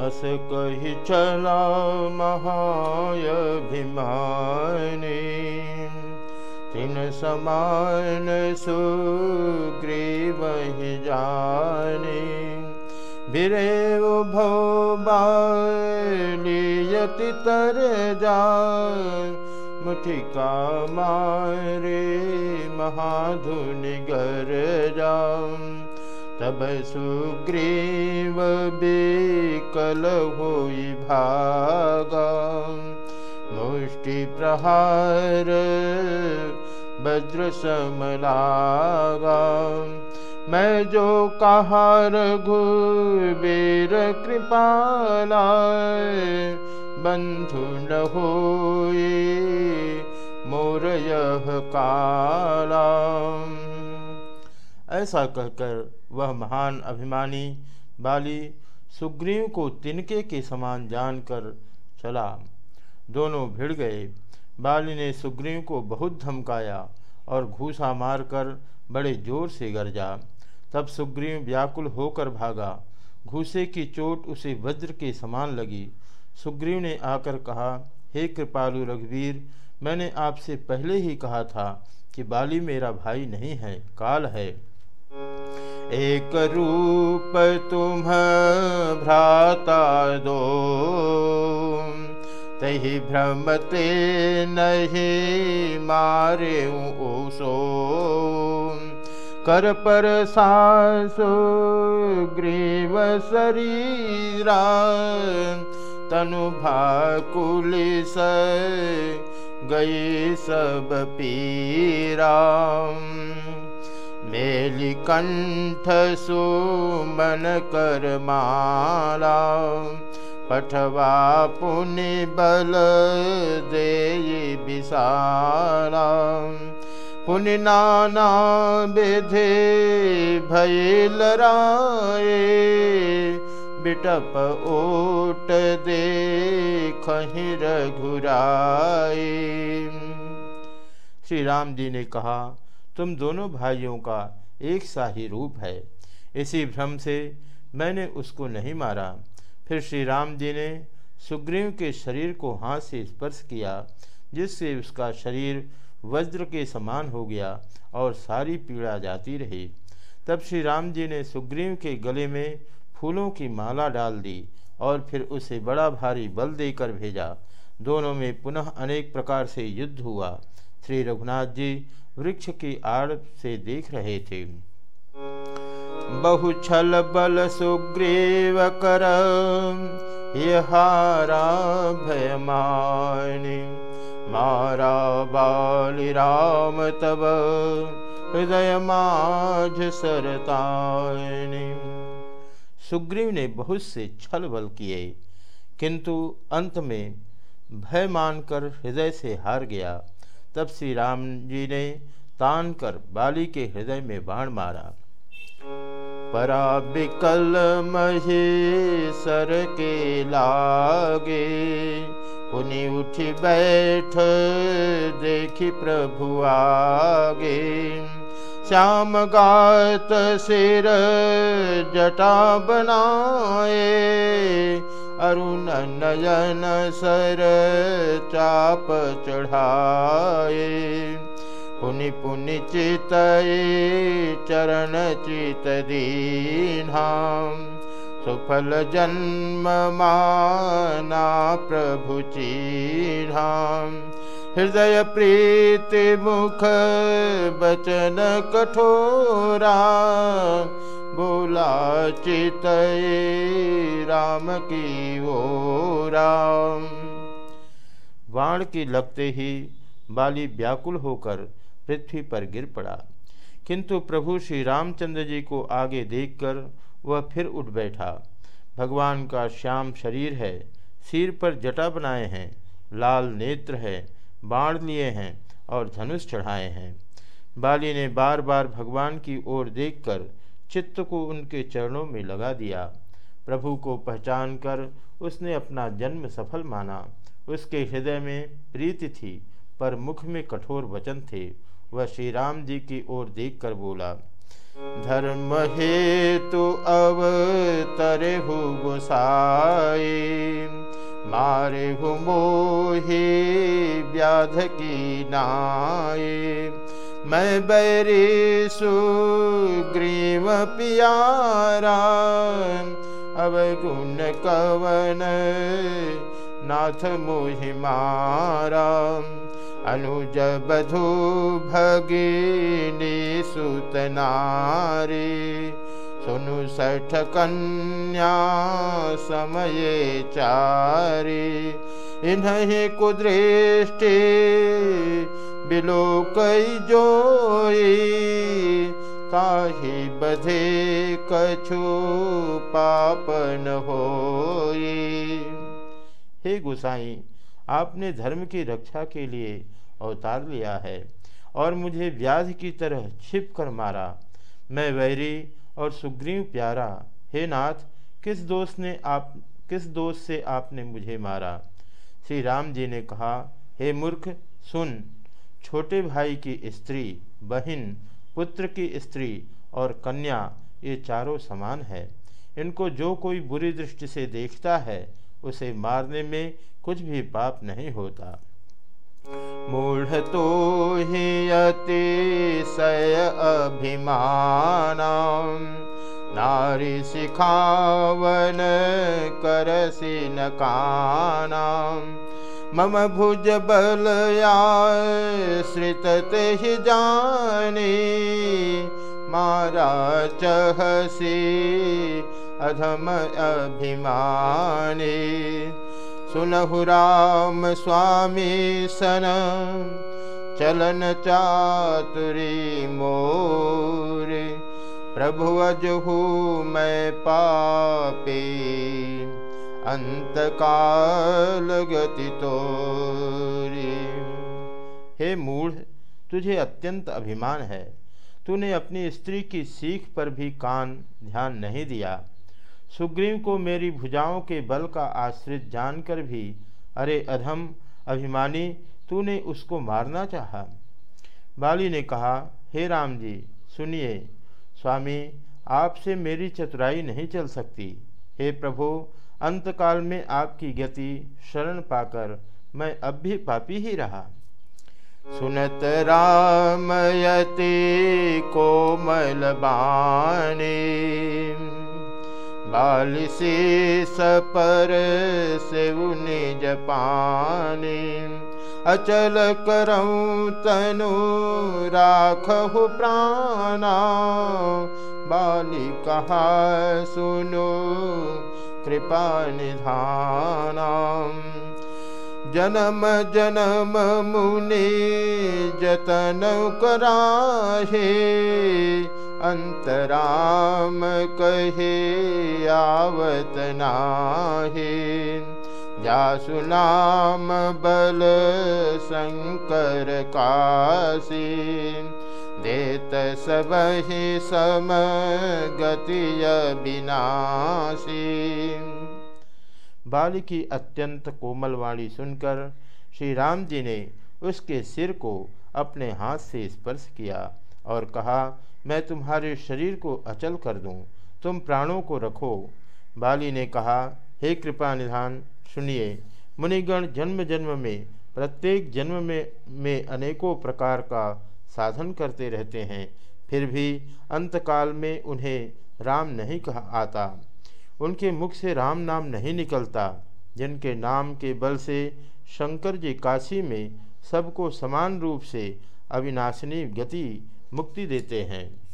अस कही चला महायभिमानी। तिन समान सुग्रीव ही जानी। बिरेव भो तर जा मुठिका मारे महाधुनि गर जाम तब सुग्रीव बेकल होई भागा। मुष्टि प्रहार वज्र समलागा मैं जो कहार घुबेर कृपाला, बंधु न होए मोर यह काला। ऐसा कहकर वह महान अभिमानी बाली सुग्रीव को तिनके के समान जानकर चला। दोनों भिड़ गए। बाली ने सुग्रीव को बहुत धमकाया और घूसा मारकर बड़े ज़ोर से गरजा तब सुग्रीव व्याकुल होकर भागा। घूसे की चोट उसे वज्र के समान लगी। सुग्रीव ने आकर कहा, हे कृपालु रघुवीर, मैंने आपसे पहले ही कहा था कि बाली मेरा भाई नहीं है, काल है। एक रूप तुम भ्राता दो। तही भ्रमते नहीं मारे कर पर सासो ग्रीव शरीरा तनु भाकुलिस गई सब पीरा मेली कंठ सुमन कर माला पठवा पुनि बल दे विशाला। पुनि नाना विधे भैल राए बिटप ओट दे खहिर घुराए श्री राम जी ने कहा तुम दोनों भाइयों का एक सा ही रूप है। इसी भ्रम से मैंने उसको नहीं मारा। फिर श्री राम जी ने सुग्रीव के शरीर को हाथ से स्पर्श किया, जिससे उसका शरीर वज्र के समान हो गया और सारी पीड़ा जाती रही। तब श्री राम जी ने सुग्रीव के गले में फूलों की माला डाल दी और फिर उसे बड़ा भारी बल देकर भेजा। दोनों में पुनः अनेक प्रकार से युद्ध हुआ। श्री रघुनाथ जी वृक्ष की आड़ से देख रहे थे। बहु छल बल सुग्रीव कर हारा मारा बाली राम तब हृदय माझ सरतानी सुग्रीव ने बहुत से छल बल किए, किंतु अंत में भय मानकर हृदय से हार गया। तब श्री राम जी ने तान कर बाली के हृदय में बाण मारा। परा बिकल महेश्वर के लागे, पुनि उठ बैठ, देखी प्रभु आगे। श्याम गात सिर जटा बनाए अरुण नयन सर चाप चढ़ाए। पुनि पुनि चित चरण चित दीना सुफल जन्म माना प्रभु चीढ़ा हृदय प्रीति मुख बचन कठोरा। बोला चित राम की ओ राम। बाण की लगते ही बाली व्याकुल होकर पृथ्वी पर गिर पड़ा। किंतु प्रभु श्री रामचंद्र जी को आगे देखकर वह फिर उठ बैठा। भगवान का श्याम शरीर है, सिर पर जटा बनाए हैं, लाल नेत्र है, बाण लिए हैं और धनुष चढ़ाए हैं। बाली ने बार बार भगवान की ओर देखकर चित्त को उनके चरणों में लगा दिया। प्रभु को पहचान कर उसने अपना जन्म सफल माना। उसके हृदय में प्रीति थी, पर मुख में कठोर वचन थे। वह श्री राम जी की ओर देखकर बोला, धर्म हेतु अवतरहु गुसाए, मारे हु मोहे व्याध की नाये मैं बैरी सुग्रीव पियारा अवगुण कवन नाथ मोहि मारा। अनुज बधु भगिनी सुतनारी सुनु सठ कन्या समय चारी। इन्हें कुदृष्टि बिलोक जोई, ताहि बधे कछु पापन होई। हे गुसाई, आपने धर्म की रक्षा के लिए अवतार लिया है और मुझे व्याध की तरह छिप कर मारा। मैं वैरी और सुग्रीव प्यारा, हे नाथ, किस दोस्त ने आप, किस दोष से आपने मुझे मारा? श्री राम जी ने कहा, हे मूर्ख, सुन। छोटे भाई की स्त्री, बहन, पुत्र की स्त्री और कन्या, ये चारों समान है। इनको जो कोई बुरी दृष्टि से देखता है, उसे मारने में कुछ भी पाप नहीं होता। मूढ़ तो ही अतिशय अभिमान नारी सिखावन करसी न मम भुज बलया श्रित ही जानी। मारा चहसी अधम अभिमानी। सुनहु राम स्वामी सन, चलन चातुरी मोर। प्रभु अजहू मैं पापी। अंत काल गति तोरी हे मूढ़, तुझे अत्यंत अभिमान है। तूने अपनी स्त्री की सीख पर भी कान, ध्यान नहीं दिया। सुग्रीव को मेरी भुजाओं के बल का आश्रित जानकर भी, अरे अधम, अभिमानी, तूने उसको मारना चाहा। बाली ने कहा, हे राम जी, सुनिए, स्वामी, आपसे मेरी चतुराई नहीं चल सकती। हे प्रभु अंतकाल में आपकी गति शरण पाकर मैं अब भी पापी ही रहा। सुनत रामयति कोमल बाणी, बालिसी सपर से निज पानी अचल करऊँ तनु राखहु प्राणा, बाली कहा सुनो कृपानिधान। जनम जनममुनि जतन कराहे अन्तराम कहयावतनाहीन् जासु नाम बलशङ्करकासी देत सब ही सम गति विनाशी। बाल की अत्यंत कोमल वाणी सुनकर श्री राम जी ने उसके सिर को अपने हाथ से स्पर्श किया और कहा मैं तुम्हारे शरीर को अचल कर दूँ, तुम प्राणों को रखो। बाली ने कहा हे कृपा निधान सुनिए मुनिगण जन्म जन्म में प्रत्येक जन्म में में अनेकों प्रकार का साधन करते रहते हैं, फिर भी अंतकाल में उन्हें राम नहीं कहा आता। उनके मुख से राम नाम नहीं निकलता, जिनके नाम के बल से शंकर जी काशी में सबको समान रूप से अविनाशनी गति मुक्ति देते हैं।